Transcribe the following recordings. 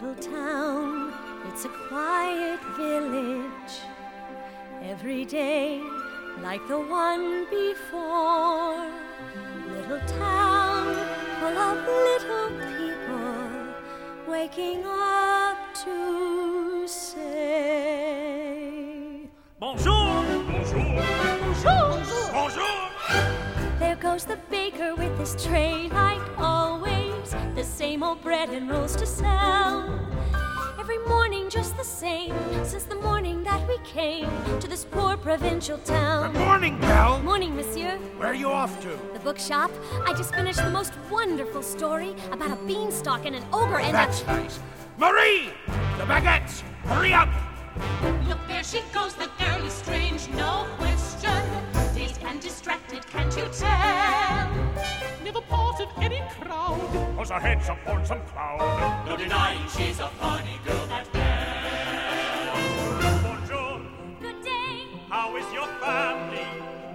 little town, it's a quiet village. Every day, like the one before. Little town full of little people waking up to say, Bonjour! Bonjour! Bonjour! Bonjour! There goes the baker with his tray, bread and rolls to sell. Every morning, just the same, since the morning that we came to this poor provincial town. Good morning, Belle. Morning, monsieur. Where are you off to? The bookshop. I just finished the most wonderful story about a beanstalk and an ogre and That's a. nice. Marie! The baguettes! Hurry up! Look, there she goes, the girl is strange, her head's upon some cloud. No denying she's a funny girl, that Bonjour! Good day. How is your family?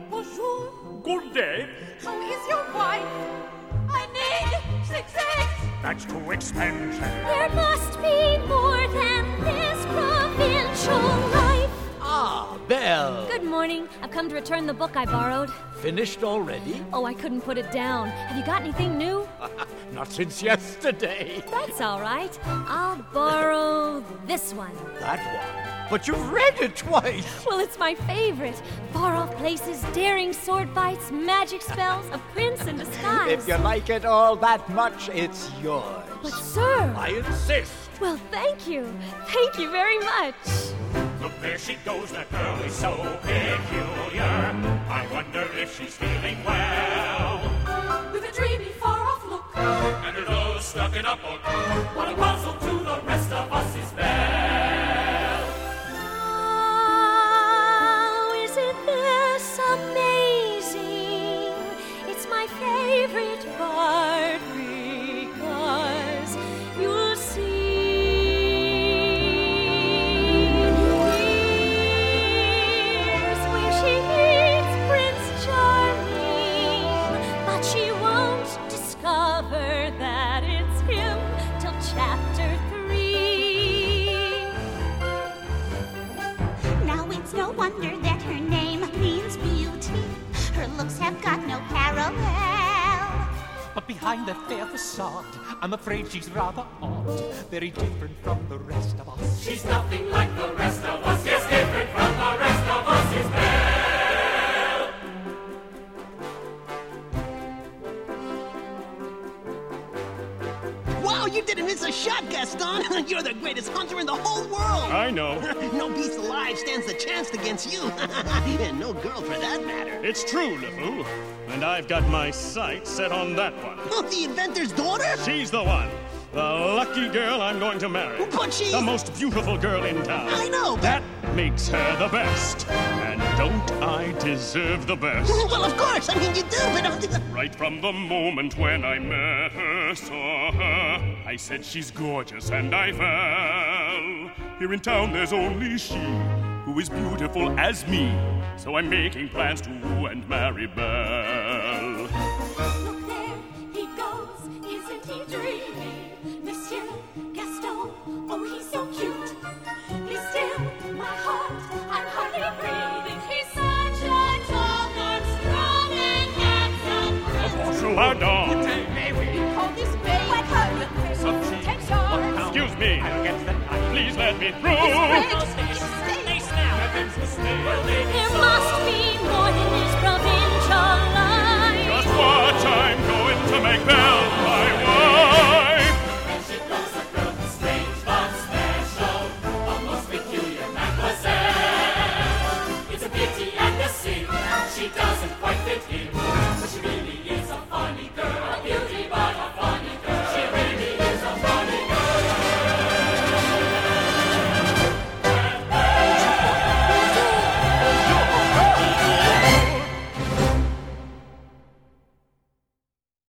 Bonjour, Good day. how is your wife? I need six eggs. That's too expensive. There must be more than this provincial Ah, Good morning. I've come to return the book I borrowed. Finished already? Oh, I couldn't put it down. Have you got anything new? Not since yesterday. That's all right. I'll borrow this one. That one. But you've read it twice. Well, it's my favorite. Far off places, daring sword fights, magic spells, a prince in disguise. If you like it all that much, it's yours. But, sir. I insist. Well, thank you. Thank you very much. There she goes. That girl is so peculiar. I wonder if she's feeling well. With a dreamy, far off look. And her nose stuck in a book. What a puzzle to the rest of us discover that it's him till chapter three. Now it's no wonder that her name means beauty. Her looks have got no parallel. But behind that fair facade, I'm afraid she's rather odd. Very different from the rest of us. She's nothing like Wow, you didn't miss a shot, Gaston. You're the greatest hunter in the whole world. I know. no beast alive stands a chance against you. and no girl for that matter. It's true, LeFou. And I've got my sights set on that one. Oh, the inventor's daughter? She's the one. The lucky girl I'm going to marry. But she's- The most beautiful girl in town. I know, but- That makes her the best. And don't I deserve the best? well, of course. I mean, you do, but don't... Right from the moment when I met her, saw her, I said she's gorgeous and I fell. Here in town there's only she who is beautiful as me. So I'm making plans to woo and marry Belle. Pardon. We call this babe. What hurt? Take charge. Excuse me. Please let me through.